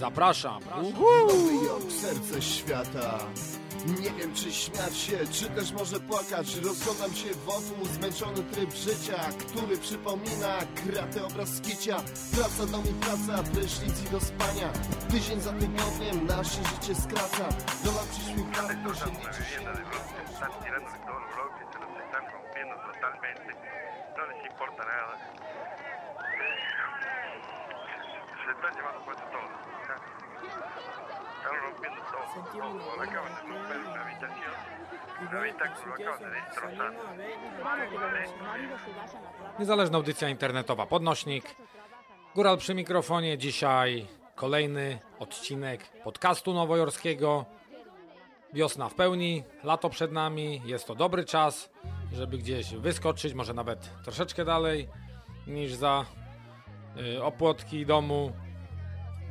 Zapraszam. Nowy Jork, serce świata Nie wiem czy śmiać się, czy też może płakać Rozglądam się wokół, zmęczony tryb życia Który przypomina kratę obraz skicia Praca, dom i praca, prysznic i do spania Tydzień za tygodniem nasze życie skraca Dola przyszłych lat, to się liczy się totalmente. No les importa nada. Se están llevando puesto todo. ¿ya? Están rompiendo todo. todo. Acaban de romper una habitación. Una habitáculo acaban de destrozar. Niezależna audycja internetowa Podnośnik. Góral przy mikrofonie. Dzisiaj kolejny odcinek podcastu nowojorskiego. Wiosna w pełni, lato przed nami. Jest to dobry czas, żeby gdzieś wyskoczyć, może nawet troszeczkę dalej niż za y, opłotki domu.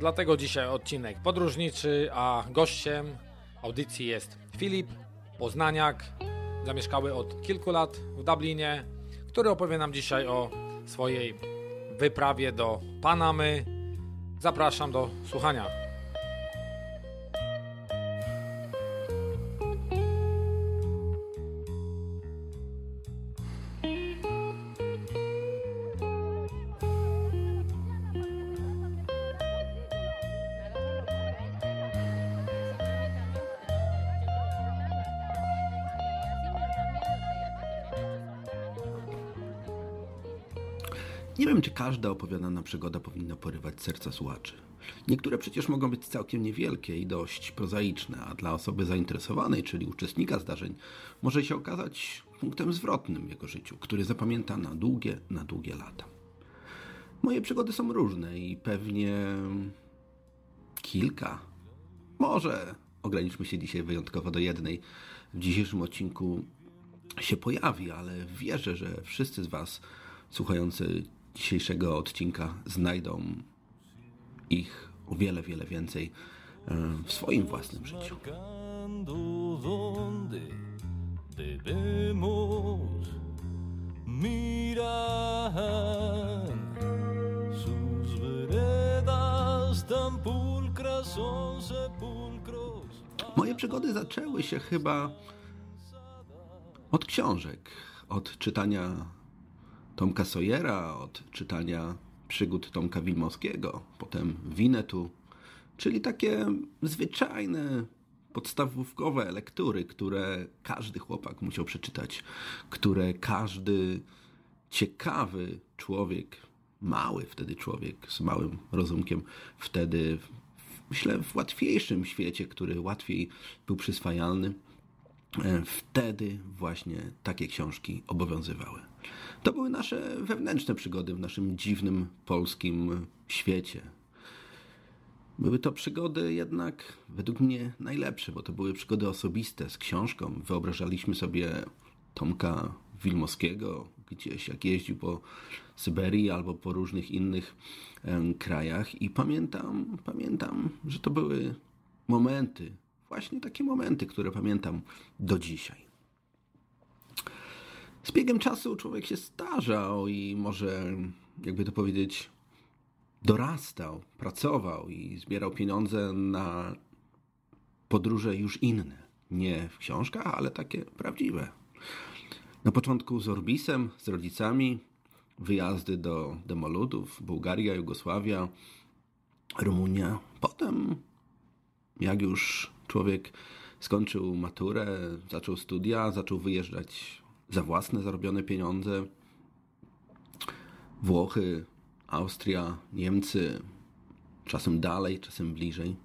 Dlatego dzisiaj odcinek podróżniczy, a gościem audycji jest Filip Poznaniak, zamieszkały od kilku lat w Dublinie, który opowie nam dzisiaj o swojej wyprawie do Panamy. Zapraszam do słuchania. Każda opowiadana przygoda powinna porywać serca słuchaczy. Niektóre przecież mogą być całkiem niewielkie i dość prozaiczne, a dla osoby zainteresowanej, czyli uczestnika zdarzeń, może się okazać punktem zwrotnym w jego życiu, który zapamięta na długie, na długie lata. Moje przygody są różne i pewnie kilka, może ograniczmy się dzisiaj wyjątkowo do jednej, w dzisiejszym odcinku się pojawi, ale wierzę, że wszyscy z Was słuchający dzisiejszego odcinka znajdą ich o wiele, wiele więcej e, w swoim własnym życiu. Moje przygody zaczęły się chyba od książek, od czytania Tomka Sawyera, od czytania przygód Tomka Wilmowskiego, potem Winetu, czyli takie zwyczajne, podstawówkowe lektury, które każdy chłopak musiał przeczytać, które każdy ciekawy człowiek, mały wtedy człowiek z małym rozumkiem, wtedy myślę w łatwiejszym świecie, który łatwiej był przyswajalny, e, wtedy właśnie takie książki obowiązywały. To były nasze wewnętrzne przygody w naszym dziwnym polskim świecie. Były to przygody jednak według mnie najlepsze, bo to były przygody osobiste z książką. Wyobrażaliśmy sobie Tomka Wilmowskiego gdzieś, jak jeździł po Syberii albo po różnych innych krajach i pamiętam, pamiętam, że to były momenty, właśnie takie momenty, które pamiętam do dzisiaj. Z biegiem czasu człowiek się starzał i może, jakby to powiedzieć, dorastał, pracował i zbierał pieniądze na podróże już inne. Nie w książkach, ale takie prawdziwe. Na początku z Orbisem, z rodzicami, wyjazdy do demoludów, Bułgaria, Jugosławia, Rumunia. Potem, jak już człowiek skończył maturę, zaczął studia, zaczął wyjeżdżać za własne zarobione pieniądze. Włochy, Austria, Niemcy, czasem dalej, czasem bliżej.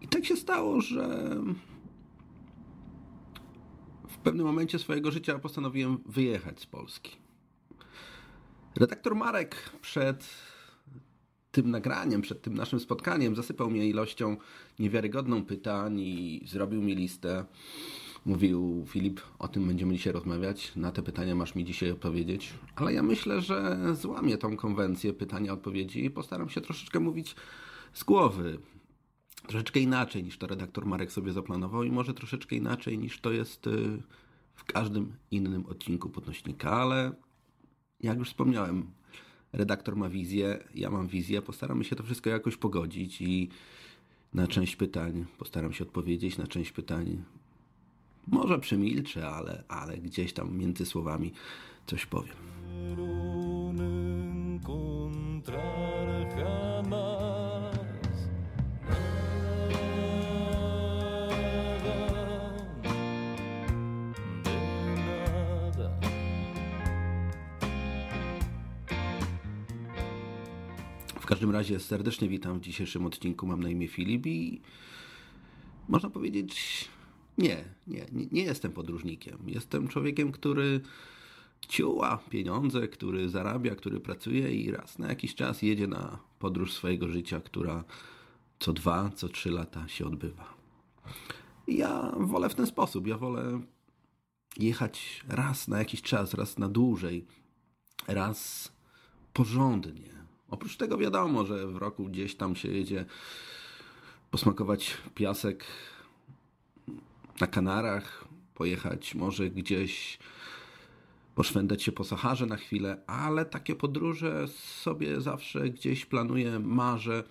I tak się stało, że w pewnym momencie swojego życia postanowiłem wyjechać z Polski. Redaktor Marek przed tym nagraniem, przed tym naszym spotkaniem zasypał mnie ilością niewiarygodną pytań i zrobił mi listę. Mówił Filip, o tym będziemy dzisiaj rozmawiać, na te pytania masz mi dzisiaj odpowiedzieć. Ale ja myślę, że złamię tą konwencję pytania, odpowiedzi i postaram się troszeczkę mówić z głowy. troszeczkę inaczej niż to redaktor Marek sobie zaplanował i może troszeczkę inaczej niż to jest y, w każdym innym odcinku podnośnika, ale jak już wspomniałem, redaktor ma wizję, ja mam wizję, postaramy się to wszystko jakoś pogodzić i na część pytań postaram się odpowiedzieć, na część pytań może przemilczę, ale, ale gdzieś tam między słowami coś powiem. W każdym razie serdecznie witam w dzisiejszym odcinku. Mam na imię Filip i można powiedzieć, nie, nie, nie, jestem podróżnikiem. Jestem człowiekiem, który ciuła pieniądze, który zarabia, który pracuje i raz na jakiś czas jedzie na podróż swojego życia, która co dwa, co trzy lata się odbywa. I ja wolę w ten sposób. Ja wolę jechać raz na jakiś czas, raz na dłużej, raz porządnie. Oprócz tego wiadomo, że w roku gdzieś tam się jedzie posmakować piasek na Kanarach, pojechać może gdzieś poszwędać się po Saharze na chwilę, ale takie podróże sobie zawsze gdzieś planuję, marzę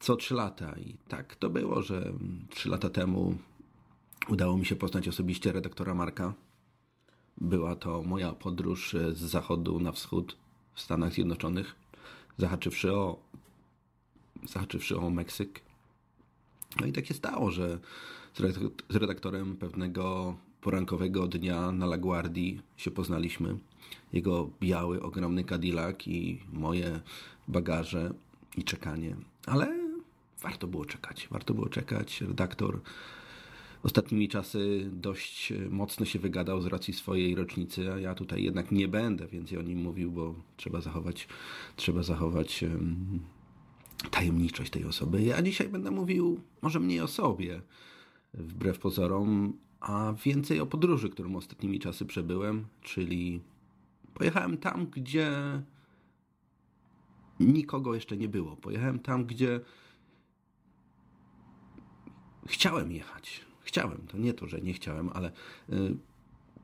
co trzy lata. I tak to było, że trzy lata temu udało mi się poznać osobiście redaktora Marka. Była to moja podróż z zachodu na wschód w Stanach Zjednoczonych, zahaczywszy o, zahaczywszy o Meksyk. No i tak się stało, że z redak- z redaktorem pewnego porankowego dnia na LaGuardii się poznaliśmy. Jego biały, ogromny Cadillac i moje bagaże i czekanie. Ale warto było czekać. Warto było czekać. Redaktor ostatnimi czasy dość mocno się wygadał z racji swojej rocznicy, a ja tutaj jednak nie będę więcej o nim mówił, bo trzeba zachować, trzeba zachować em, tajemniczość tej osoby. Ja dzisiaj będę mówił może mniej o sobie, wbrew pozorom, a więcej o podróży, którą ostatnimi czasy przebyłem, czyli pojechałem tam, gdzie nikogo jeszcze nie było. Pojechałem tam, gdzie chciałem jechać. Chciałem, to nie to, że nie chciałem, ale y,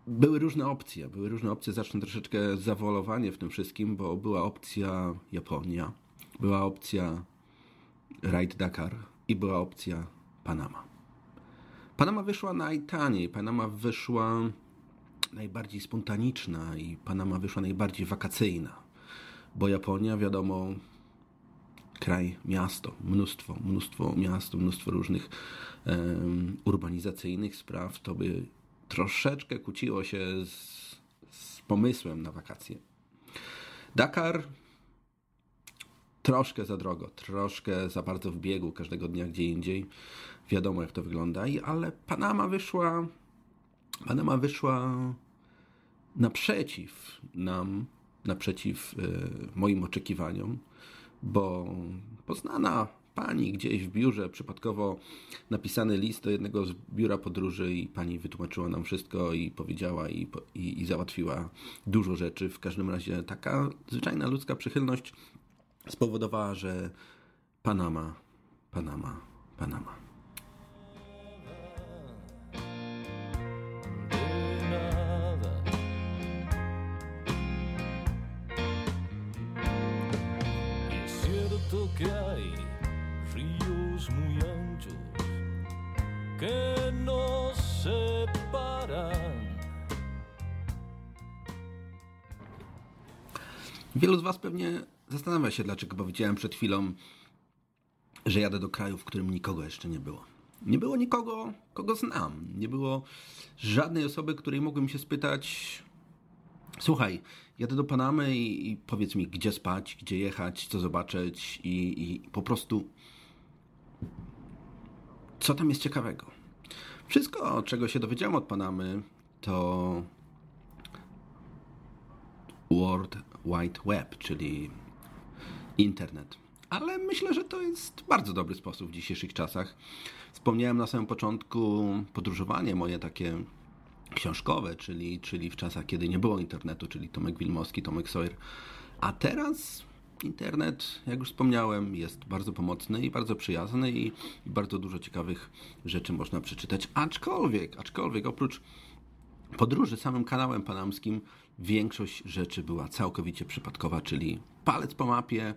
były różne opcje. Były różne opcje. Zacznę troszeczkę zawolowanie w tym wszystkim, bo była opcja Japonia, była opcja Raid Dakar i była opcja Panama. Panama wyszła najtaniej, Panama wyszła najbardziej spontaniczna i Panama wyszła najbardziej wakacyjna, bo Japonia, wiadomo, kraj, miasto, mnóstwo, mnóstwo miast, mnóstwo różnych em, urbanizacyjnych spraw, to by troszeczkę kłóciło się z, z pomysłem na wakacje. Dakar troszkę za drogo, troszkę za bardzo w biegu każdego dnia gdzie indziej. Wiadomo jak to wygląda, ale Panama wyszła Panama wyszła naprzeciw nam, naprzeciw e, moim oczekiwaniom, bo poznana pani gdzieś w biurze, przypadkowo napisany list do jednego z biura podróży i pani wytłumaczyła nam wszystko i powiedziała i, i, i załatwiła dużo rzeczy. W każdym razie taka zwyczajna ludzka przychylność spowodowała, że Panama, Panama, Panama. Wielu z Was pewnie zastanawia się, dlaczego powiedziałem przed chwilą, że jadę do kraju, w którym nikogo jeszcze nie było. Nie było nikogo, kogo znam. Nie było żadnej osoby, której mogłem się spytać: Słuchaj, jadę do Panamy i, i powiedz mi, gdzie spać, gdzie jechać, co zobaczyć i, i po prostu co tam jest ciekawego. Wszystko, czego się dowiedziałem od Panamy, to World Wide Web, czyli internet. Ale myślę, że to jest bardzo dobry sposób w dzisiejszych czasach. Wspomniałem na samym początku podróżowanie moje takie książkowe, czyli, czyli w czasach, kiedy nie było internetu, czyli Tomek Wilmowski, Tomek Sawyer. A teraz internet, jak już wspomniałem, jest bardzo pomocny i bardzo przyjazny i, bardzo dużo ciekawych rzeczy można przeczytać. Aczkolwiek, aczkolwiek oprócz podróży samym kanałem panamskim większość rzeczy była całkowicie przypadkowa, czyli palec po mapie,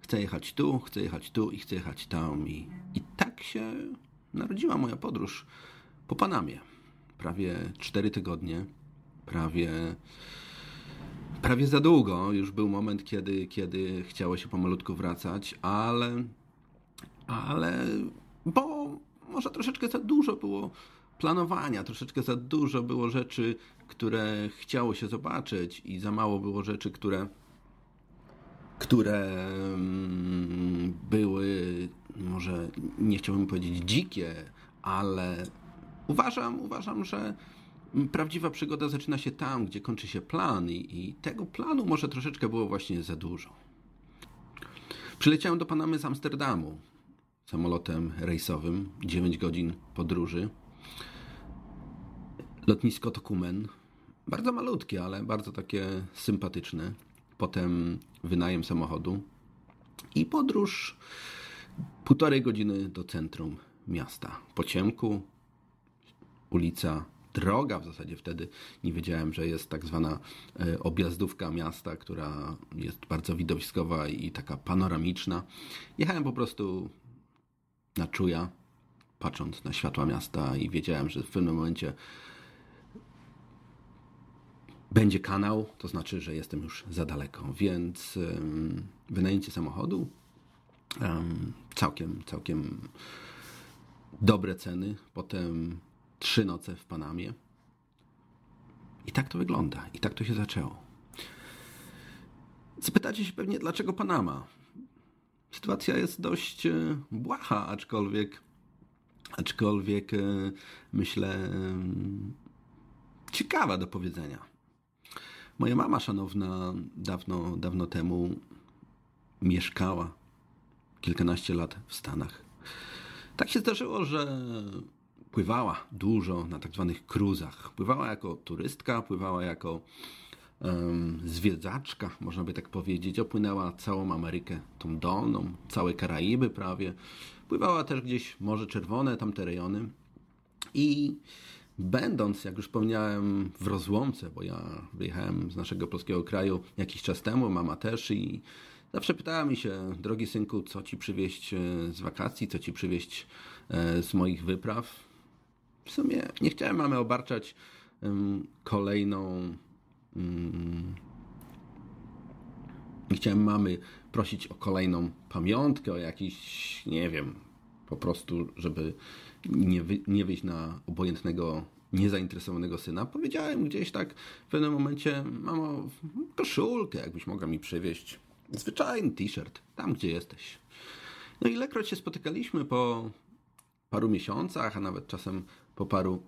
chcę jechać tu, chcę jechać tu i chcę jechać tam. I, i tak się narodziła moja podróż po Panamie. Prawie 4 tygodnie, prawie, prawie za długo. Już był moment, kiedy, kiedy chciało się pomalutku wracać, ale, ale bo może troszeczkę za dużo było planowania, troszeczkę za dużo było rzeczy, które chciało się zobaczyć i za mało było rzeczy, które które mm, były, może nie chciałbym powiedzieć dzikie, ale uważam, uważam, że prawdziwa przygoda zaczyna się tam, gdzie kończy się plan i, i tego planu może troszeczkę było właśnie za dużo. Przyleciałem do Panamy z Amsterdamu samolotem rejsowym, 9 godzin podróży. Lotnisko Tokumen, bardzo malutkie, ale bardzo takie sympatyczne. Potem wynajem samochodu i podróż półtorej godziny do centrum miasta. Po ciemku, ulica, droga w zasadzie wtedy nie wiedziałem, że jest tak zwana e, objazdówka miasta, która jest bardzo widowiskowa i taka panoramiczna. Jechałem po prostu na czuja, patrząc na światła miasta i wiedziałem, że w pewnym momencie będzie kanał, to znaczy, że jestem już za daleko, więc wynajęcie samochodu całkiem, całkiem dobre ceny, potem trzy noce w Panamie. I tak to wygląda, i tak to się zaczęło. Zapytacie się pewnie, dlaczego Panama? Sytuacja jest dość e, błaha, aczkolwiek, aczkolwiek e, myślę ciekawa do powiedzenia. Moja mama szanowna dawno, dawno temu mieszkała kilkanaście lat w Stanach. Tak się zdarzyło, że pływała dużo na tak zwanych cruzach. Pływała jako turystka, pływała jako um, zwiedzaczka, można by tak powiedzieć. Opłynęła całą Amerykę, tą dolną, całe Karaiby prawie. Pływała też gdzieś Morze Czerwone, tamte rejony. I Będąc, jak już wspomniałem, w rozłomce, bo ja wyjechałem z naszego polskiego kraju jakiś czas temu, mama też i zawsze pytała mi się, drogi synku, co ci przywieźć e, z wakacji, co ci przywieźć e, z moich wypraw. W sumie nie chciałem mamy obarczać kolejną. Nie chciałem mamy prosić o kolejną pamiątkę, o jakiś, nie wiem, po prostu, żeby nie, wy, nie wyjść na obojętnego, niezainteresowanego syna. Powiedziałem gdzieś tak w pewnym momencie, mamo, koszulkę jakbyś mogła mi przywieźć. Zwyczajny t-shirt, tam gdzie jesteś. No ilekroć się spotykaliśmy po paru miesiącach, a nawet czasem po paru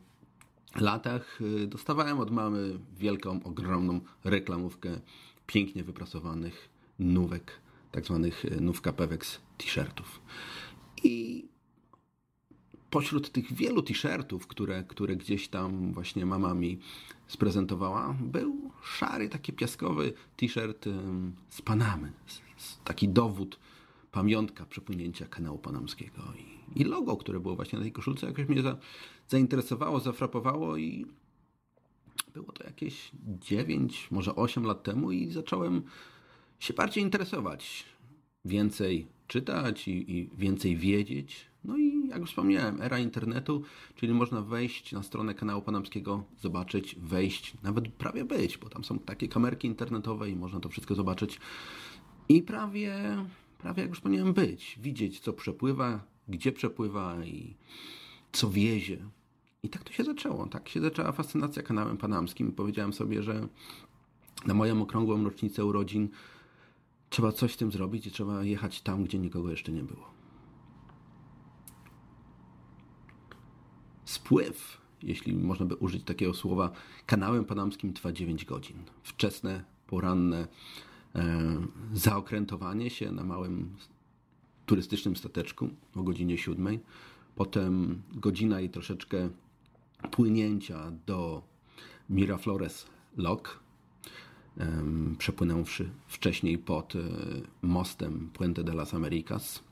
latach, y, dostawałem od mamy wielką, ogromną reklamówkę pięknie wyprasowanych nówek, tak zwanych y, nówka Pewex t-shirtów. I pośród tych wielu t-shirtów, które, które gdzieś tam właśnie mama mi sprezentowała, był szary, taki piaskowy t-shirt z Panamy. Taki dowód, pamiątka przepłynięcia kanału panamskiego. I, I, logo, które było właśnie na tej koszulce, jakoś mnie za, zainteresowało, zafrapowało i było to jakieś 9, może 8 lat temu i zacząłem się bardziej interesować. Więcej czytać i, i więcej wiedzieć no i jak wspomniałem, era internetu, czyli można wejść na stronę kanału Panamskiego, zobaczyć, wejść, nawet prawie być, bo tam są takie kamerki internetowe i można to wszystko zobaczyć. I prawie, prawie jak już wspomniałem, być, widzieć co przepływa, gdzie przepływa i co wiezie. I tak to się zaczęło. Tak się zaczęła fascynacja kanałem panamskim. Powiedziałem sobie, że na moją okrągłą rocznicę urodzin trzeba coś z tym zrobić i trzeba jechać tam, gdzie nikogo jeszcze nie było. spływ, jeśli można by użyć takiego słowa, kanałem panamskim trwa 9 godzin. Wczesne, poranne e, zaokrętowanie się na małym turystycznym stateczku o godzinie 7. Potem godzina i troszeczkę płynięcia do Miraflores Lock. Przepłynąwszy wcześniej pod e, mostem Puente de las Americas.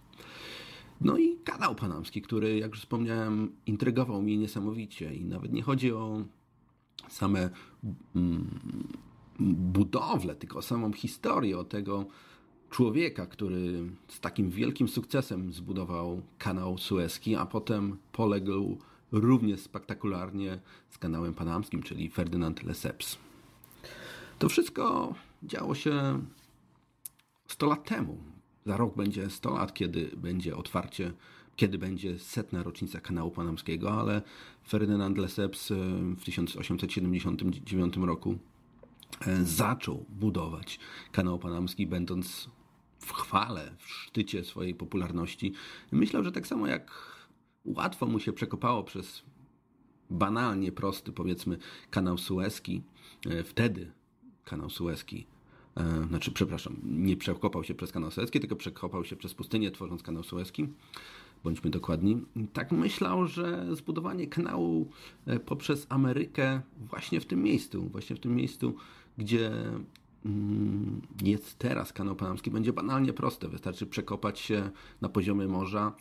No i kanał panamski, który, jak już wspomniałem, intrygował mnie niesamowicie i nawet nie chodzi o same mm, budowlę, tylko o samą historię, o tego człowieka, który z takim wielkim sukcesem zbudował kanał Suezki, a potem poległ równie spektakularnie z kanałem panamskim, czyli Ferdynand Lesseps. To wszystko działo się 100 lat temu. Za rok będzie 100 lat, kiedy będzie otwarcie, kiedy będzie setna rocznica kanału panamskiego, ale Ferdynand Lesseps e, w 1879 roku e, zaczął budować kanał panamski, będąc w chwale, w szczycie swojej popularności. Myślał, że tak samo jak łatwo mu się przekopało przez banalnie prosty, powiedzmy, kanał Suezki, e, wtedy kanał Suezki, e, znaczy, przepraszam, nie przekopał się przez kanał Suezki, tylko przekopał się przez pustynię, tworząc kanał Suezki. Bądźmy dokładni. Tak myślał, że zbudowanie kanału e, poprzez Amerykę właśnie w tym miejscu, właśnie w tym miejscu, gdzie mm, jest teraz kanał panamski, będzie banalnie proste. Wystarczy przekopać się na poziomie morza,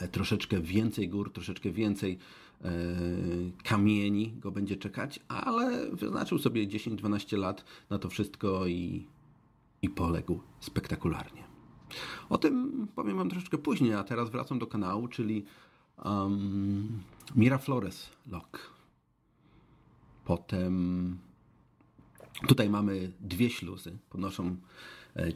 e, troszeczkę więcej gór, troszeczkę więcej kamieni go będzie czekać, ale wyznaczył sobie 10-12 lat na to wszystko i, i poległ spektakularnie. O tym powiem Wam troszeczkę później, a teraz wracam do kanału, czyli um, Miraflores Lock. Potem tutaj mamy dwie śluzy, podnoszą e,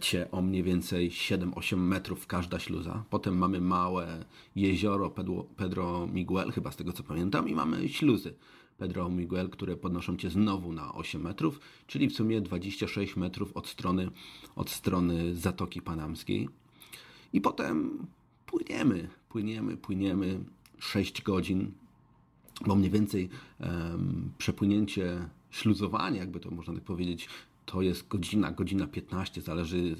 cię o mniej więcej 7-8 metrów każda śluza. Potem mamy małe jezioro Pedro, Pedro Miguel, chyba z tego co pamiętam, i mamy śluzy Pedro Miguel, które podnoszą cię znowu na 8 metrów, czyli w sumie 26 metrów od strony, od strony Zatoki Panamskiej. I potem płyniemy, płyniemy, płyniemy 6 godzin, bo mniej więcej um, przepłynięcie, śluzowanie, jakby to można tak powiedzieć, to jest godzina, godzina 15, zależy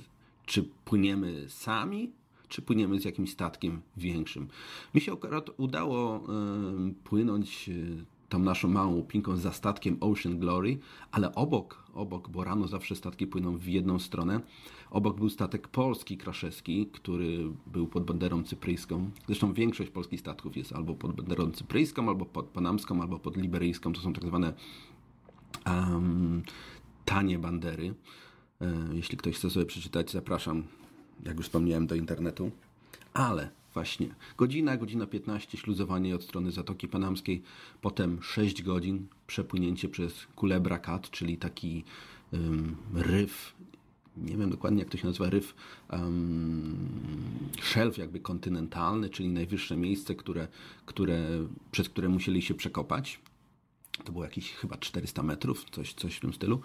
czy płyniemy sami, czy płyniemy z jakimś statkiem większym. Mi się akurat udało płynąć tą naszą małą łupinką za statkiem Ocean Glory, ale obok, obok, bo rano zawsze statki płyną w jedną stronę, obok był statek polski Kraszewski, który był pod banderą cypryjską. Zresztą większość polskich statków jest albo pod banderą cypryjską, albo pod panamską, albo pod liberyjską. To są tak zwane um, tanie bandery. E, jeśli ktoś chce sobie przeczytać, zapraszam, jak już wspomniałem, do internetu. Ale właśnie godzina, godzina 15 śluzowanie od strony Zatoki Panamskiej, potem 6 godzin przepłynięcie przez Kulebra Cat, czyli taki um, ryf, nie wiem dokładnie jak to się nazywa, ryf um, szelf jakby kontynentalny, czyli najwyższe miejsce, które, które, przez które musieli się przekopać. To było jakieś chyba 400 metrów, coś, coś w tym stylu.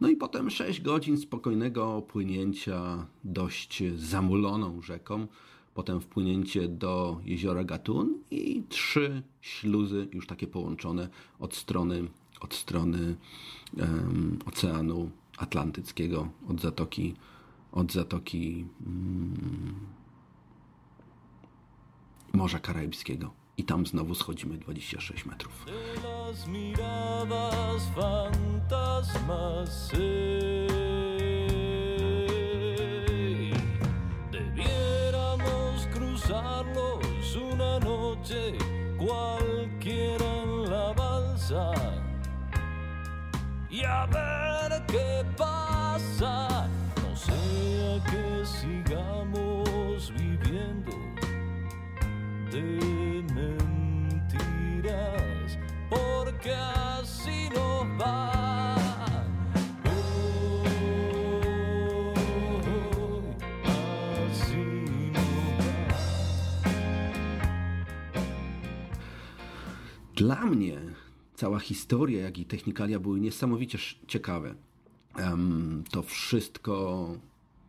No i potem 6 godzin spokojnego płynięcia dość zamuloną rzeką, potem wpłynięcie do jeziora Gatun i trzy śluzy już takie połączone od strony, od strony um, Oceanu Atlantyckiego, od zatoki, od zatoki um, Morza Karaibskiego. I tam znowu schodzimy 26 metrów. una noche, cualquiera en la balsa, y a ver qué pasa. No sea que sigamos viviendo de Dla mnie cała historia, jak i technikalia były niesamowicie ciekawe. To wszystko.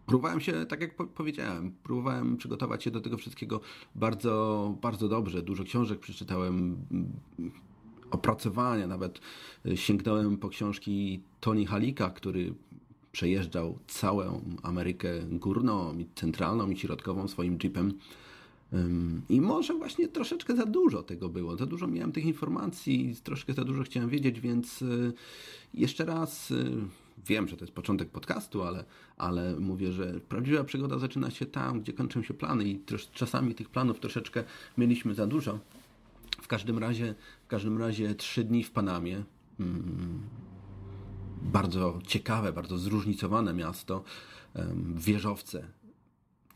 Próbowałem się, tak jak po- powiedziałem, próbowałem przygotować się do tego wszystkiego bardzo, bardzo dobrze. Dużo książek przeczytałem, opracowania, nawet y, sięgnąłem po książki Tony Halika, który przejeżdżał całą Amerykę Górną, i centralną i środkową swoim jeepem. I może właśnie troszeczkę za dużo tego było. Za dużo miałem tych informacji, troszkę za dużo chciałem wiedzieć, więc y, jeszcze raz y, wiem, że to jest początek podcastu, ale, ale mówię, że prawdziwa przygoda zaczyna się tam, gdzie kończą się plany i czasami tych planów troszeczkę mieliśmy za dużo. Każdym razie, w każdym razie trzy dni w Panamie. Mm, bardzo ciekawe, bardzo zróżnicowane miasto. Wieżowce,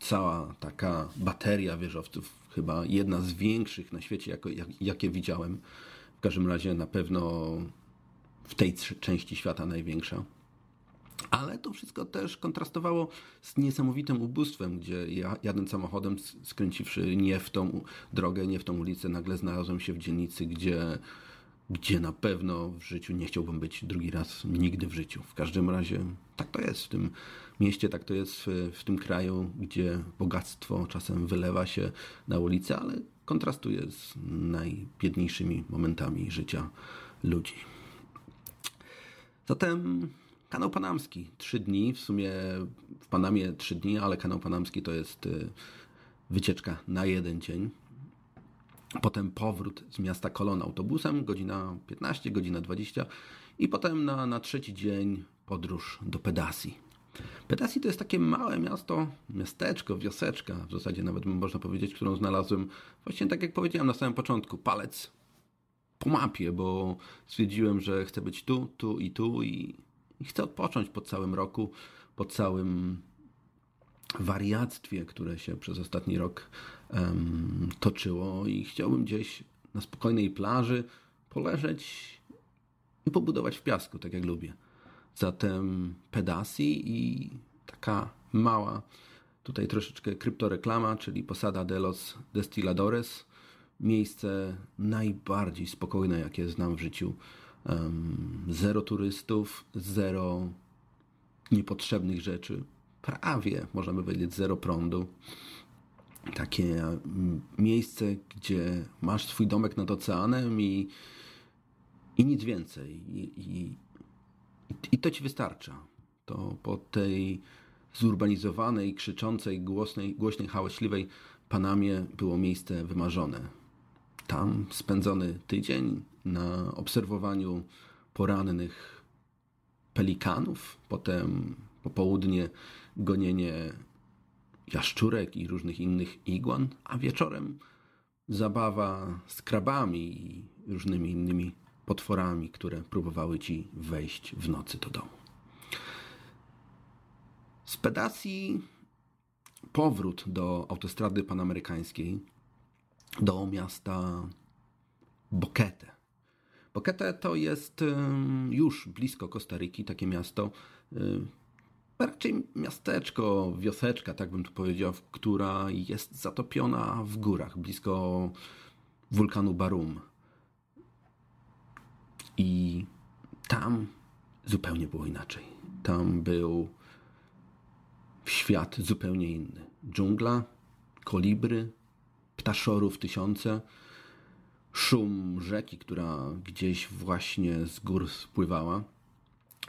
cała taka bateria wieżowców, chyba jedna z większych na świecie, jako, jak, jakie widziałem. W każdym razie na pewno w tej części świata największa. Ale to wszystko też kontrastowało z niesamowitym ubóstwem, gdzie ja jadąc samochodem, skręciwszy nie w tą drogę, nie w tą ulicę, nagle znalazłem się w dzielnicy, gdzie, gdzie na pewno w życiu nie chciałbym być drugi raz, nigdy w życiu. W każdym razie tak to jest w tym mieście, tak to jest w tym kraju, gdzie bogactwo czasem wylewa się na ulicę, ale kontrastuje z najbiedniejszymi momentami życia ludzi. Zatem kanał panamski. Trzy dni, w sumie w Panamie trzy dni, ale kanał panamski to jest y, wycieczka na jeden dzień. Potem powrót z miasta Kolon autobusem, godzina 15, godzina 20 i potem na, na trzeci dzień podróż do Pedasi. Pedasi to jest takie małe miasto, miasteczko, wioseczka, w zasadzie nawet można powiedzieć, którą znalazłem właśnie tak jak powiedziałem na samym początku, palec po mapie, bo stwierdziłem, że chcę być tu, tu i tu i, i chcę odpocząć po całym roku, po całym wariactwie, które się przez ostatni rok em, toczyło i chciałbym gdzieś na spokojnej plaży poleżeć i pobudować w piasku, tak jak lubię. Zatem Pedasi i taka mała, tutaj troszeczkę kryptoreklama, czyli Posada de los Destiladores, miejsce najbardziej spokojne, jakie znam w życiu. Em, Zero turystów, zero niepotrzebnych rzeczy. Prawie, można powiedzieć, zero prądu. Takie mm, miejsce, gdzie masz swój domek nad oceanem i, i nic więcej. I, i, I to ci wystarcza. To po tej zurbanizowanej, krzyczącej, głośnej, głośnej, hałaśliwej Panamie było miejsce wymarzone. Tam spędzony tydzień na obserwowaniu porannych pelikanów, potem popołudnie gonienie jaszczurek i różnych innych igłan, a wieczorem zabawa z krabami i różnymi innymi potworami, które próbowały ci wejść w nocy do domu. Z Pedacji powrót do autostrady panamerykańskiej, do miasta Boquete. Boquete to jest już blisko Kostaryki, takie miasto, raczej miasteczko, wioseczka, tak bym tu powiedział, która jest zatopiona w górach, blisko wulkanu Barum. I tam zupełnie było inaczej. Tam był świat zupełnie inny. Dżungla, kolibry, ptaszorów tysiące, szum rzeki, która gdzieś właśnie z gór spływała.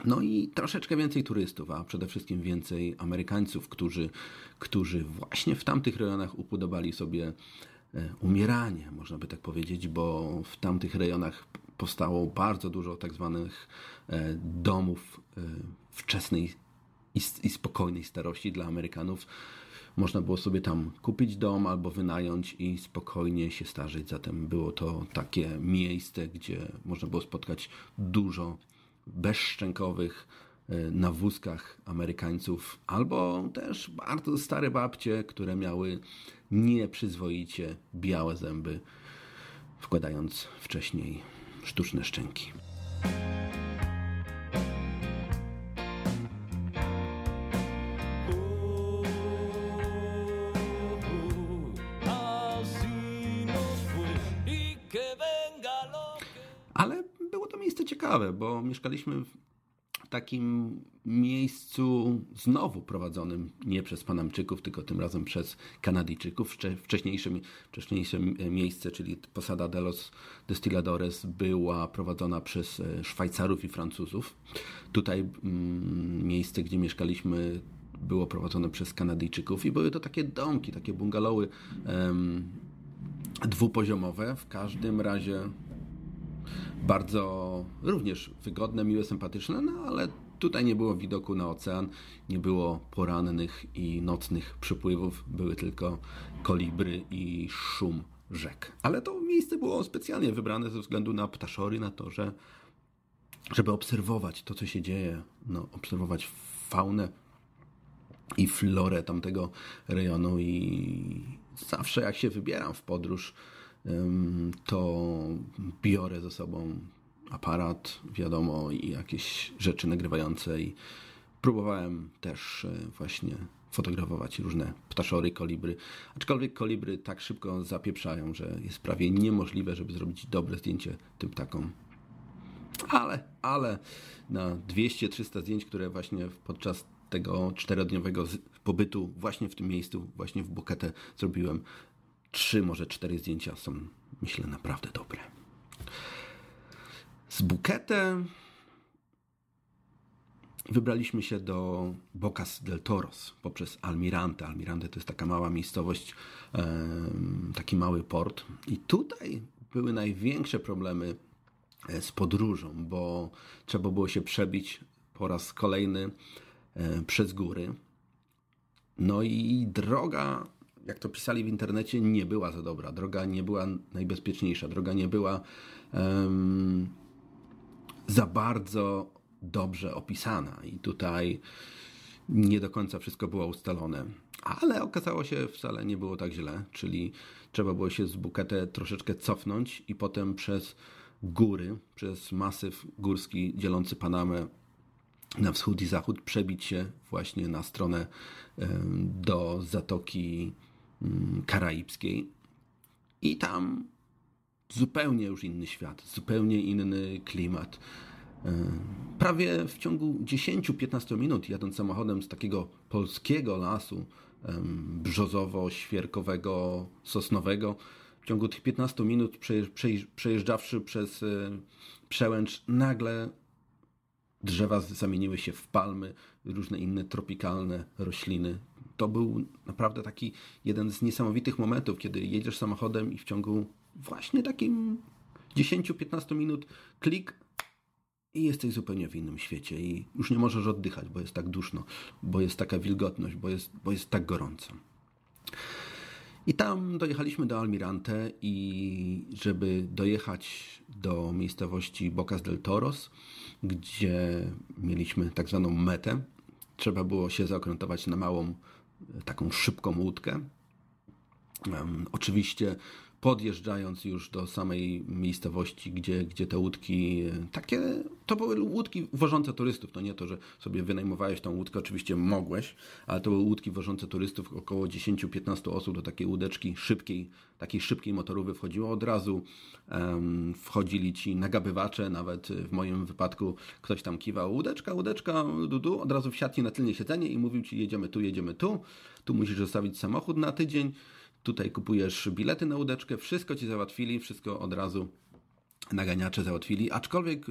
No i troszeczkę więcej turystów, a przede wszystkim więcej Amerykańców, którzy, którzy właśnie w tamtych rejonach upodobali sobie e, umieranie, można by tak powiedzieć, bo w tamtych rejonach powstało bardzo dużo tak zwanych e, domów e, wczesnej i, i spokojnej starości dla Amerykanów. Można było sobie tam kupić dom albo wynająć i spokojnie się starzeć. Zatem było to takie miejsce, gdzie można było spotkać dużo bezszczękowych e, na wózkach Amerykańców, albo też bardzo stare babcie, które miały nieprzyzwoicie białe zęby, wkładając wcześniej sztuczne szczęki. Ciekawe, bo mieszkaliśmy w takim miejscu znowu prowadzonym nie przez Panamczyków, tylko tym razem przez Kanadyjczyków. Wcze- Wcześniejsze, wcześniejsze miejsce, czyli Posada de los Destiladores, była prowadzona przez e, Szwajcarów i Francuzów. Tutaj mm, miejsce, gdzie mieszkaliśmy, było prowadzone przez Kanadyjczyków i były to takie domki, takie bungalowy dwupoziomowe. W każdym razie bardzo również wygodne, miłe, sympatyczne, no ale Tutaj nie było widoku na ocean, nie było porannych i nocnych przypływów, były tylko kolibry i szum rzek. Ale to miejsce było specjalnie wybrane ze względu na ptaszory, na to, że żeby obserwować to, co się dzieje, no, obserwować faunę i florę tamtego rejonu i zawsze jak się wybieram w podróż, to biorę ze sobą aparat, wiadomo, i jakieś rzeczy nagrywające i próbowałem też e, właśnie fotografować różne ptaszory, kolibry. Aczkolwiek kolibry tak szybko zapieprzają, że jest prawie niemożliwe, żeby zrobić dobre zdjęcie tym ptakom. Ale, ale na 200-300 zdjęć, które właśnie podczas tego czterodniowego pobytu właśnie w tym miejscu, właśnie w Buketę zrobiłem, trzy, może cztery zdjęcia są, myślę, naprawdę dobre. Z Buketę wybraliśmy się do Bocas del Toros poprzez Almirante. Almirante to jest taka mała miejscowość, taki mały port. I tutaj były największe problemy e, z podróżą, bo trzeba było się przebić po raz kolejny e, przez góry. No i droga, jak to pisali w internecie, nie była za dobra. Droga nie była najbezpieczniejsza. Droga nie była em, za bardzo dobrze opisana. I tutaj nie do końca wszystko było ustalone. Ale okazało się, wcale nie było tak źle, czyli trzeba było się z Buketę troszeczkę cofnąć i potem przez góry, przez masyw górski dzielący Panamę na wschód i zachód, przebić się właśnie na stronę do Zatoki Karaibskiej. I tam zupełnie już inny świat, zupełnie inny klimat. E, Prawie w ciągu 10-15 minut jadąc samochodem z takiego polskiego lasu brzozowo-świerkowego, sosnowego, w ciągu tych 15 minut przejeżdż- przejeżdż- przejeżdżawszy przez e, przełęcz, nagle drzewa zamieniły się w palmy, różne inne tropikalne rośliny. To był naprawdę taki jeden z niesamowitych momentów, kiedy jedziesz samochodem i w ciągu właśnie takim 10-15 minut klik i jesteś zupełnie w innym świecie i już nie możesz oddychać, bo jest tak duszno, bo jest taka wilgotność, bo jest, bo jest tak gorąco. I tam dojechaliśmy do Almirante i żeby dojechać do miejscowości Bocas del Toros, gdzie mieliśmy tak zwaną metę, trzeba było się zaokrętować na małą, taką szybką łódkę. Oczywiście podjeżdżając już do samej miejscowości, gdzie, gdzie te łódki, e, takie, to były łódki wożące turystów, to nie to, że sobie wynajmowałeś tą łódkę, oczywiście mogłeś, ale to były łódki wożące turystów, około 10-15 osób do takiej łódeczki szybkiej, takiej szybkiej motorowy wchodziło, od razu em, wchodzili ci nagabywacze, nawet w moim wypadku ktoś tam kiwał, łódeczka, łódeczka, dudu, od razu wsiadł na tylnie siedzenie i mówił ci jedziemy tu, jedziemy tu, tu musisz zostawić samochód na tydzień, Tutaj kupujesz bilety na łódeczkę, wszystko ci załatwili, wszystko od razu naganiacze załatwili, aczkolwiek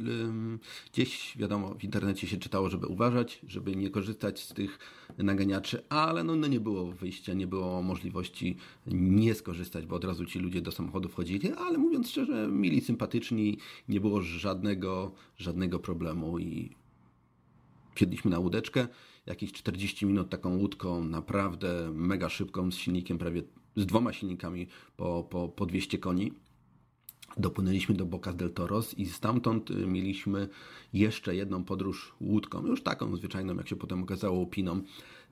gdzieś wiadomo w internecie się czytało, żeby uważać, żeby nie korzystać z tych naganiaczy, ale no, no nie było wyjścia, nie było możliwości nie skorzystać, bo od razu ci ludzie do samochodu wchodzili, ale mówiąc szczerze, mili, sympatyczni, nie było żadnego, żadnego problemu i wsiedliśmy na łódeczkę, jakieś 40 minut taką łódką, naprawdę mega szybką, z silnikiem prawie, z dwoma silnikami po, po, po 200 koni. Dopłynęliśmy do Bocas del Toros i stamtąd y, mieliśmy jeszcze jedną podróż łódką, już taką zwyczajną, jak się potem okazało, opiną,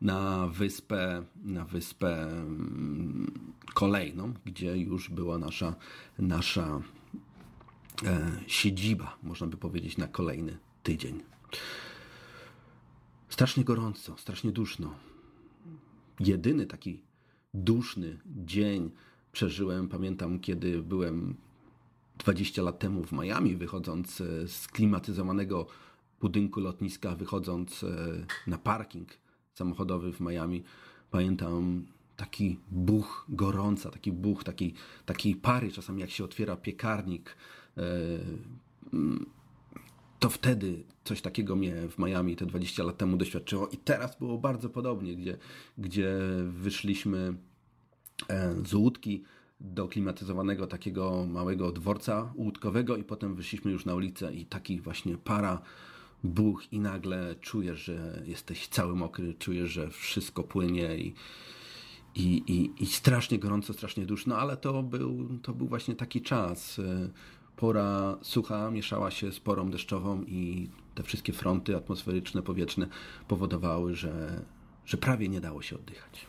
na wyspę, na wyspę mm, kolejną, gdzie już była nasza, nasza e, siedziba, można by powiedzieć, na kolejny tydzień. Strasznie gorąco, strasznie duszno. Jedyny taki duszny dzień przeżyłem, pamiętam, kiedy byłem 20 lat temu w Miami, wychodząc e, z klimatyzowanego budynku lotniska, wychodząc e, na parking samochodowy w Miami. Pamiętam taki buch gorąca, taki buch takiej, takiej pary, czasami jak się otwiera piekarnik, e, to wtedy coś takiego mnie w Miami te 20 lat temu doświadczyło i teraz było bardzo podobnie, gdzie, gdzie wyszliśmy e, z łódki do klimatyzowanego takiego małego dworca łódkowego i potem wyszliśmy już na ulicę i taki właśnie para buch i nagle czujesz, że jesteś cały mokry, czujesz, że wszystko płynie i, i, i, i strasznie gorąco, strasznie duszno, ale to był, to był właśnie taki czas. Y, Pora sucha mieszała się z porą deszczową i te wszystkie fronty atmosferyczne, powietrzne powodowały, że, że prawie nie dało się oddychać.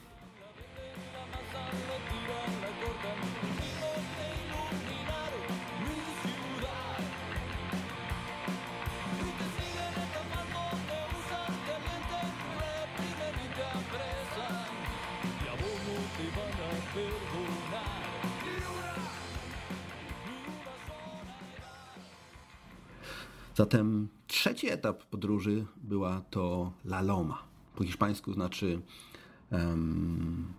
Zatem trzeci etap podróży była to La Loma. Po hiszpańsku znaczy um,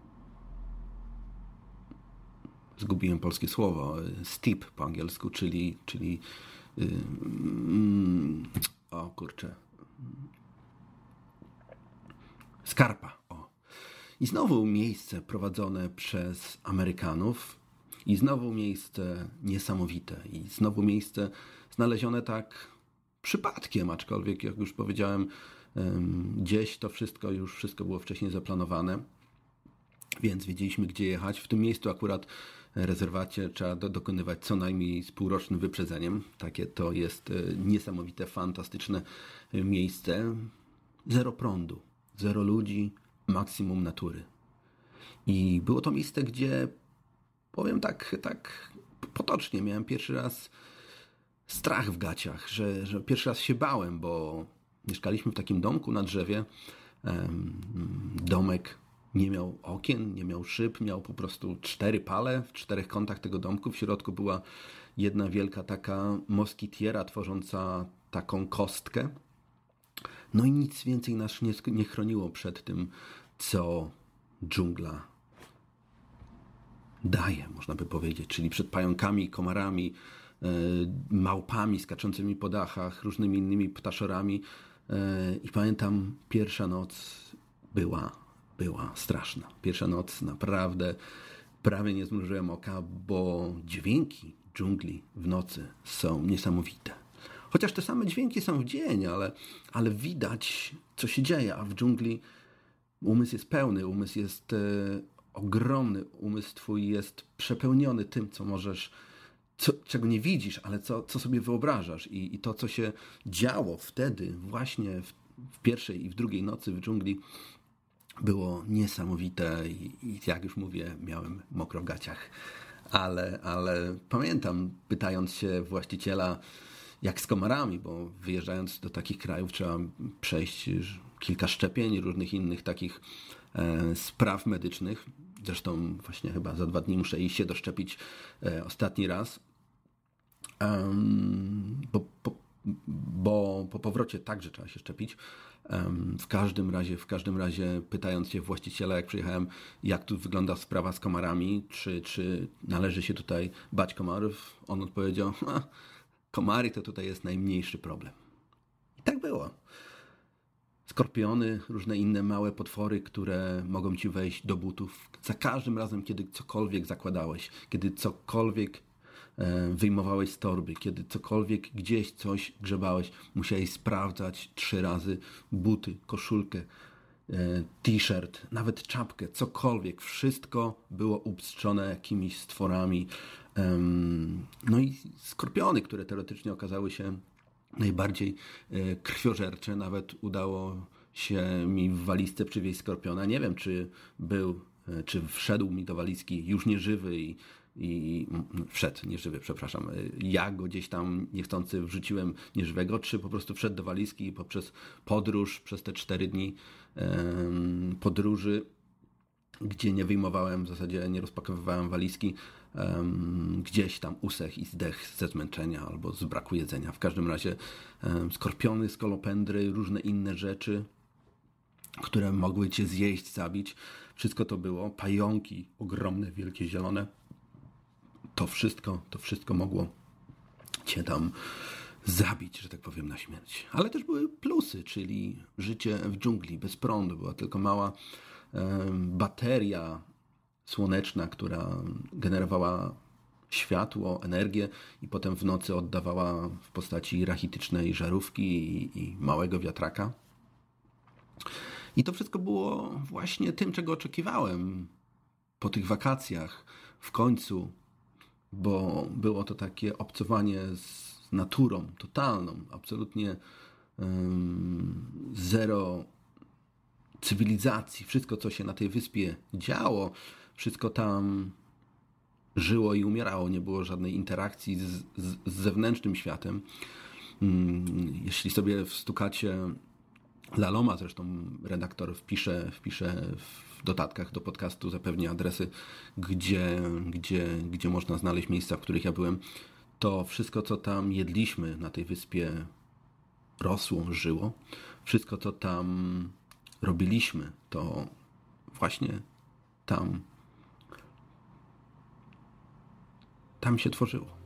zgubiłem polskie słowo, steep po angielsku, czyli, czyli um, o kurczę skarpa. O. I znowu miejsce prowadzone przez Amerykanów i znowu miejsce niesamowite i znowu miejsce znalezione tak przypadkiem, aczkolwiek jak już powiedziałem, gdzieś to wszystko już wszystko było wcześniej zaplanowane, więc wiedzieliśmy gdzie jechać. W tym miejscu akurat rezerwacie trzeba do, dokonywać co najmniej z półrocznym wyprzedzeniem. Takie to jest e, niesamowite, fantastyczne miejsce. Zero prądu, zero ludzi, maksimum natury. I było to miejsce, gdzie powiem tak, tak potocznie, miałem pierwszy raz strach w gaciach, że, że pierwszy raz się bałem, bo mieszkaliśmy w takim domku na drzewie. Domek nie miał okien, nie miał szyb, miał po prostu cztery pale w czterech kątach tego domku. W środku była jedna wielka taka moskitiera tworząca taką kostkę. No i nic więcej nas nie, nie chroniło przed tym, co dżungla daje, można by powiedzieć, czyli przed pająkami, komarami, małpami skaczącymi po dachach, różnymi innymi ptaszorami. E, I pamiętam, pierwsza noc była, była straszna. Pierwsza noc naprawdę prawie nie zmrużyłem oka, bo dźwięki dżungli w nocy są niesamowite. Chociaż te same dźwięki są w dzień, ale, ale widać, co się dzieje, a w dżungli umysł jest pełny, umysł jest e, ogromny, umysł twój jest przepełniony tym, co możesz co, czego nie widzisz, ale co, co sobie wyobrażasz. I, I to, co się działo wtedy, właśnie w, w pierwszej i w drugiej nocy w dżungli, było niesamowite. I, I, jak już mówię, miałem mokro w gaciach. Ale, ale pamiętam, pytając się właściciela, jak z komarami, bo wyjeżdżając do takich krajów trzeba przejść kilka szczepień, różnych innych takich e, spraw medycznych. Zresztą właśnie chyba za dwa dni muszę iść się doszczepić e, ostatni raz. Bo, po, bo po powrocie także trzeba się szczepić. W każdym razie, w każdym razie pytając się właściciela, jak przyjechałem, jak tu wygląda sprawa z komarami, czy, czy należy się tutaj bać komarów, on odpowiedział, komary to tutaj jest najmniejszy problem. I tak było. Skorpiony, różne inne małe potwory, które mogą ci wejść do butów. Za każdym razem, kiedy cokolwiek zakładałeś, kiedy cokolwiek wyjmowałeś z torby, kiedy cokolwiek gdzieś coś grzebałeś, musiałeś sprawdzać trzy razy buty, koszulkę, e, t-shirt, nawet czapkę, cokolwiek. Wszystko było upstrzone jakimiś stworami. No i skorpiony, które teoretycznie okazały się najbardziej e, krwiożercze. Nawet udało się mi w walizce przywieźć skorpiona. Nie wiem, czy był, czy wszedł mi do walizki już nieżywy i i wszedł nieżywy, przepraszam. Ja go gdzieś tam niechcący wrzuciłem nieżywego, czy po prostu wszedł do walizki i poprzez podróż, przez te cztery dni podróży, gdzie nie wyjmowałem, w zasadzie nie rozpakowywałem walizki, gdzieś tam usech i zdech ze zmęczenia albo z braku jedzenia. W każdym razie skorpiony, skolopendry, różne inne rzeczy, które mogły cię zjeść, zabić. Wszystko to było. Pająki ogromne, wielkie, zielone to wszystko, to wszystko mogło cię tam zabić, że tak powiem, na śmierć. Ale też były plusy, czyli życie w dżungli, bez prądu. Była tylko mała e, bateria słoneczna, która generowała światło, energię i potem w nocy oddawała w postaci rachitycznej żarówki i, i małego wiatraka. I to wszystko było właśnie tym, czego oczekiwałem po tych wakacjach, w końcu, bo było to takie obcowanie z naturą totalną, absolutnie zero cywilizacji. Wszystko, co się na tej wyspie działo, wszystko tam żyło i umierało. Nie było żadnej interakcji z, z, z zewnętrznym światem. Um, jeśli sobie wstukacie Laloma, zresztą redaktor wpisze, wpisze w dodatkach do podcastu, zapewni adresy, gdzie, gdzie, gdzie można znaleźć miejsca, w których ja byłem. To wszystko, co tam jedliśmy na tej wyspie, rosło, żyło. Wszystko, co tam robiliśmy, to właśnie tam, tam się tworzyło.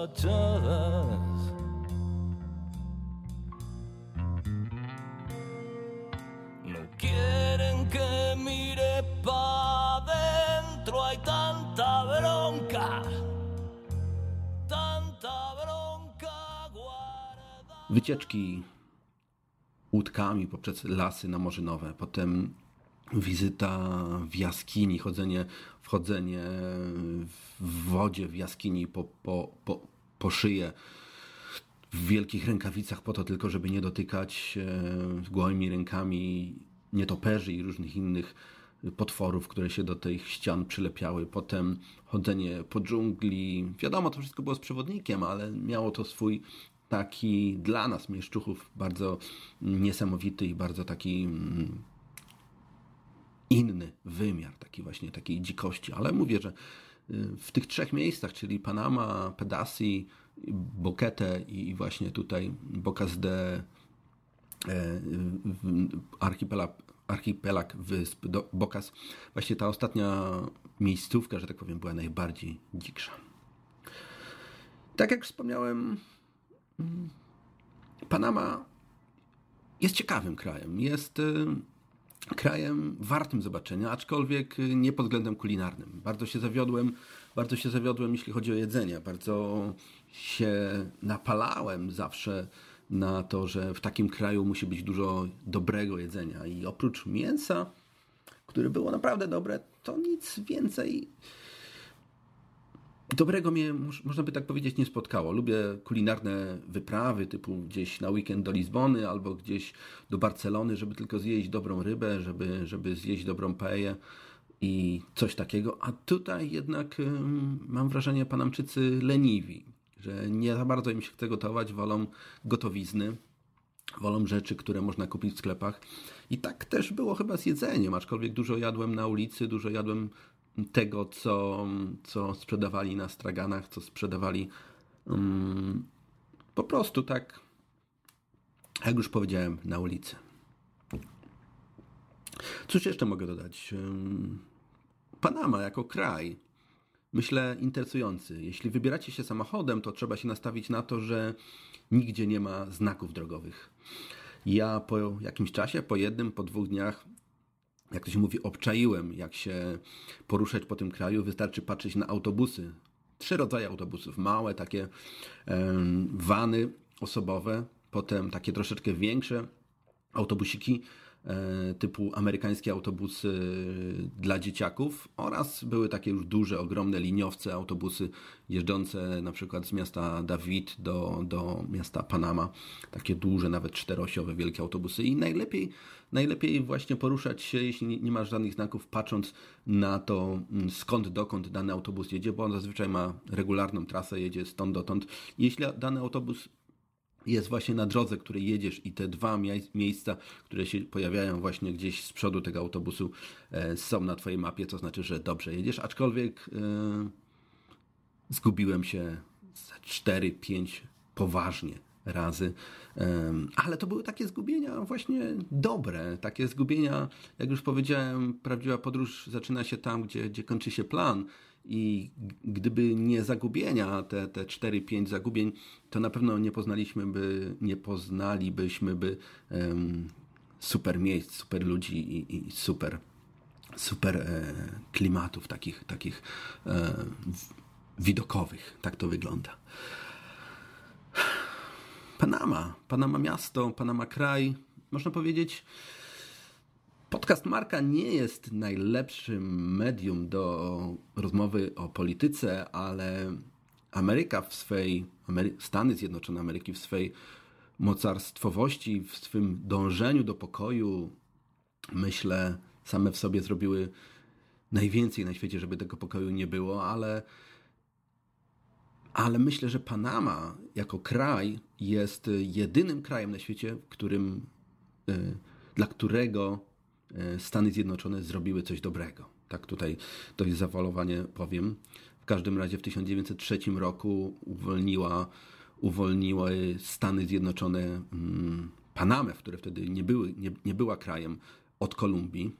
Fachadas. No quieren que mire pa' hay tanta bronca, tanta bronca guardada. wycieczki łódkami poprzez lasy na Morzynowe, potem wizyta w jaskini, chodzenie, wchodzenie w wodzie w jaskini po, po, po, po szyję w wielkich rękawicach po to tylko, żeby nie dotykać e, gołymi rękami nietoperzy i różnych innych potworów, które się do tych ścian przylepiały. Potem chodzenie po dżungli. Wiadomo, to wszystko było z przewodnikiem, ale miało to swój taki dla nas, mieszczuchów, bardzo niesamowity i bardzo taki mm, inny wymiar, taki właśnie takiej dzikości. Ale mówię, że w tych trzech miejscach, czyli Panama, Pedasi, Boquete i właśnie tutaj Bocas de e, archipelag, archipelag wysp do- Bocas, właśnie ta ostatnia miejscówka, że tak powiem, była najbardziej dziksza. Tak jak wspomniałem, mm, Panama jest ciekawym krajem. Jest y, krajem wartym zobaczenia, aczkolwiek nie pod względem kulinarnym. Bardzo się zawiodłem, bardzo się zawiodłem, jeśli chodzi o jedzenie. Bardzo się napalałem zawsze na to, że w takim kraju musi być dużo dobrego jedzenia. I oprócz mięsa, które było naprawdę dobre, to nic więcej dobrego mnie, moż- można by tak powiedzieć, nie spotkało. Lubię kulinarne wyprawy, typu gdzieś na weekend do Lizbony albo gdzieś do Barcelony, żeby tylko zjeść dobrą rybę, żeby, żeby zjeść dobrą paeję i coś takiego. A tutaj jednak mam wrażenie, panamczycy leniwi, że nie za bardzo im się chce gotować, wolą gotowizny. Wolą rzeczy, które można kupić w sklepach. I tak też było chyba z jedzeniem, aczkolwiek dużo jadłem na ulicy, dużo jadłem tego, co, co sprzedawali na straganach, co sprzedawali mm, po prostu tak, jak już powiedziałem, na ulicy. Cóż jeszcze mogę dodać? Panama jako kraj, myślę, interesujący. Jeśli wybieracie się samochodem, to trzeba się nastawić na to, że nigdzie nie ma znaków drogowych. Ja po jakimś czasie, po jednym, po dwóch dniach, jak to się mówi, obczaiłem, jak się poruszać po tym kraju. Wystarczy patrzeć na autobusy. Trzy rodzaje autobusów. Małe, takie wany osobowe, potem takie troszeczkę większe autobusiki typu amerykańskie autobusy dla dzieciaków oraz były takie już duże, ogromne liniowce, autobusy jeżdżące na przykład z miasta David do, do miasta Panama. Takie duże, nawet czteroosiowe, wielkie autobusy i najlepiej, najlepiej właśnie poruszać się, jeśli nie- nie masz żadnych znaków, patrząc na to mm, skąd dokąd dany autobus jedzie, bo on zazwyczaj ma regularną trasę, jedzie stąd dotąd. Jeśli dany autobus jest właśnie na drodze, której jedziesz i te dwa miejsca, które się pojawiają właśnie gdzieś z przodu tego autobusu e, są na twojej mapie, to znaczy, że dobrze jedziesz, aczkolwiek e, zgubiłem się za 4-5 poważnie razy. Ale to były takie zgubienia właśnie dobre, takie zgubienia, jak już powiedziałem, prawdziwa podróż zaczyna się tam, gdzie, gdzie kończy się plan. I gdyby nie zagubienia, te, te 4-5 zagubień, to na pewno nie poznaliśmy by, nie poznalibyśmy by em, super miejsc, super ludzi i, i super, super e, klimatów takich, takich e, widokowych. Tak to wygląda. Panama, Panama miasto, Panama kraj, można powiedzieć, podcast Marka nie jest najlepszym medium do rozmowy o polityce, ale Ameryka w swej, Amery- Stany Zjednoczone Ameryki w swej mocarstwowości, w swym dążeniu do pokoju, myślę, same w sobie zrobiły najwięcej na świecie, żeby tego pokoju nie było, ale ale myślę, że Panama jako kraj jest jedynym krajem na świecie, w którym, y, dla którego Stany Zjednoczone zrobiły coś dobrego. Tak tutaj dość zawalowanie powiem. W każdym razie w 1903 roku uwolniła, uwolniły Stany Zjednoczone mm, Panamę, które wtedy nie, były, nie, nie była krajem od Kolumbii.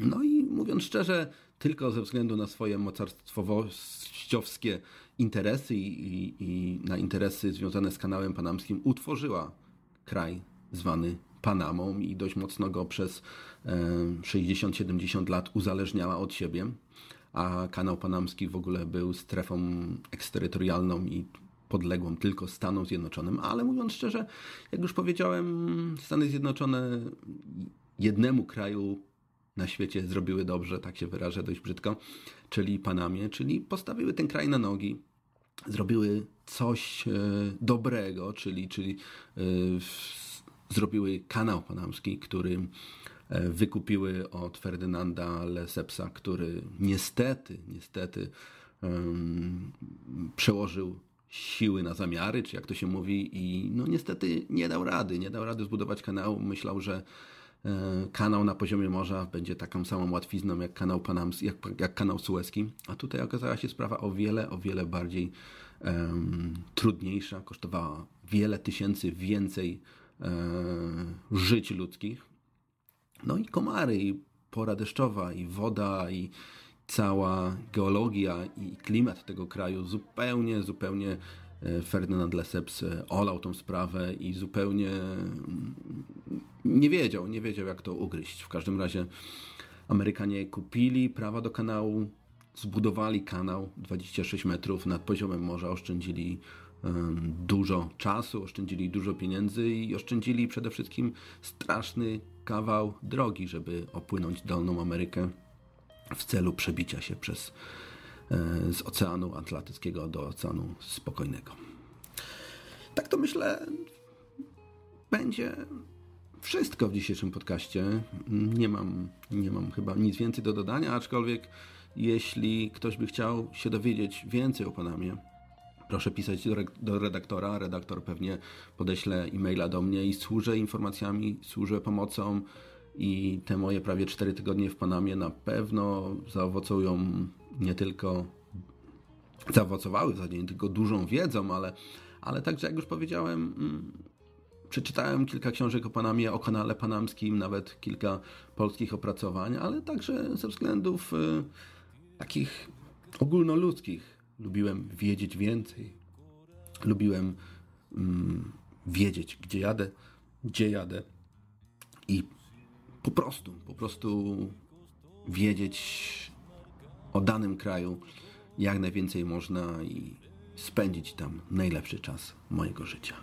No i mówiąc szczerze, tylko ze względu na swoje mocarstwowościowskie interesy i, i, i na interesy związane z kanałem panamskim utworzyła kraj zwany Panamą i dość mocno go przez e, 60-70 lat uzależniała od siebie, a kanał panamski w ogóle był strefą eksterytorialną i podległą tylko Stanom Zjednoczonym, ale mówiąc szczerze, jak już powiedziałem, Stany Zjednoczone jednemu kraju na świecie zrobiły dobrze, tak się wyrażę dość brzydko, czyli Panamie, czyli postawiły ten kraj na nogi, zrobiły coś e, dobrego, czyli, czyli e, zrobiły kanał panamski, który e, wykupiły od Ferdynanda Lesepsa, który niestety, niestety em, przełożył siły na zamiary, czy jak to się mówi, i no niestety nie dał rady, nie dał rady zbudować kanału. Myślał, że e, kanał na poziomie morza będzie taką samą łatwizną jak kanał panamski, jak, jak kanał sueski, a tutaj okazała się sprawa o wiele, o wiele bardziej em, trudniejsza, kosztowała wiele tysięcy więcej żyć ludzkich. No i komary, i pora deszczowa, i woda, i cała geologia i klimat tego kraju zupełnie, zupełnie e, Ferdynand Lesseps e, olał tą sprawę i zupełnie mm, nie wiedział, nie wiedział jak to ugryźć. W każdym razie Amerykanie kupili prawa do kanału, zbudowali kanał 26 metrów nad poziomem morza, oszczędzili dużo czasu, oszczędzili dużo pieniędzy i oszczędzili przede wszystkim straszny kawał drogi, żeby opłynąć Dolną Amerykę w celu przebicia się przez e, z Oceanu Atlantyckiego do Oceanu Spokojnego. Tak to myślę, będzie wszystko w dzisiejszym podcaście. Nie mam, nie mam chyba nic więcej do dodania, aczkolwiek jeśli ktoś by chciał się dowiedzieć więcej o Panamie, proszę pisać do, re- do redaktora. Redaktor pewnie podeśle e-maila do mnie i służę informacjami, służę pomocą i te moje prawie 4 tygodnie w Panamie na pewno zaowocują nie tylko zaowocowały w zasadzie nie tylko dużą wiedzą, ale, ale także jak już powiedziałem, mm, przeczytałem kilka książek o Panamie, o kanale panamskim, nawet kilka polskich opracowań, ale także ze względów y, takich ogólnoludzkich lubiłem wiedzieć więcej. Lubiłem mm, wiedzieć, gdzie jadę, gdzie jadę i po prostu, po prostu wiedzieć o danym kraju jak najwięcej można i spędzić tam najlepszy czas mojego życia.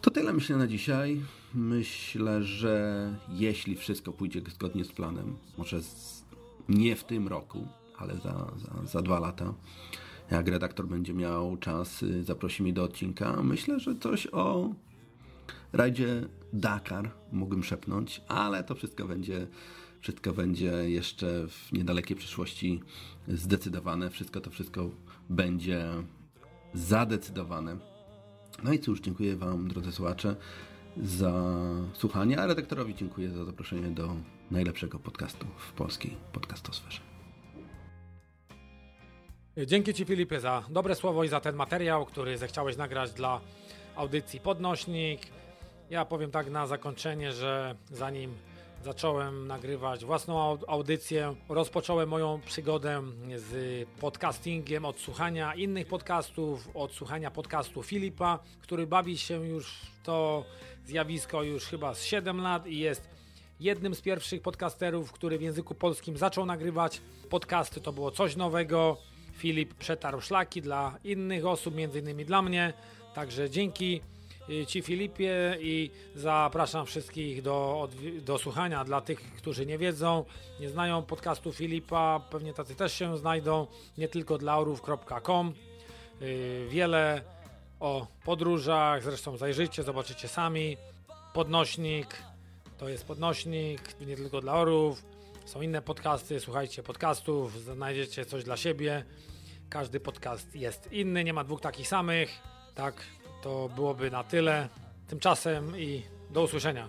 To tyle myślę na dzisiaj. Myślę, że jeśli wszystko pójdzie zgodnie z planem, może z, nie w tym roku, ale za, za, za dwa lata, jak redaktor będzie miał czas, y, zaprosi mnie do odcinka. Myślę, że coś o rajdzie Dakar mógłbym szepnąć, ale to wszystko będzie, wszystko będzie jeszcze w niedalekiej przyszłości zdecydowane. Wszystko to wszystko będzie zadecydowane. No i cóż, dziękuję Wam, drodzy słuchacze, za słuchanie, a redaktorowi dziękuję za zaproszenie do najlepszego podcastu w polskiej podcastosferze. Dzięki Ci Filipie za dobre słowo i za ten materiał, który zechciałeś nagrać dla audycji Podnośnik. Ja powiem tak na zakończenie, że zanim zacząłem nagrywać własną au- audycję, rozpocząłem moją przygodę z podcastingiem, od słuchania innych podcastów, od słuchania podcastu Filipa, który bawi się już to zjawisko już chyba z 7 lat i jest jednym z pierwszych podcasterów, który w języku polskim zaczął nagrywać podcasty. To było coś nowego. Filip przetarł szlaki dla innych osób, między innymi dla mnie. Także dzięki y, Ci Filipie i zapraszam wszystkich do, do słuchania. Dla tych, którzy nie wiedzą, nie znają podcastu Filipa, pewnie tacy też się znajdą, nie tylko dla orów.com. Y, Wiele o podróżach, zresztą zajrzyjcie, zobaczycie sami. Podnośnik, to jest podnośnik, nie tylko dla orów. Są inne podcasty, słuchajcie podcastów, znajdziecie coś dla siebie. Każdy podcast jest inny, nie ma dwóch takich samych. Tak, to byłoby na tyle. Tymczasem i do usłyszenia.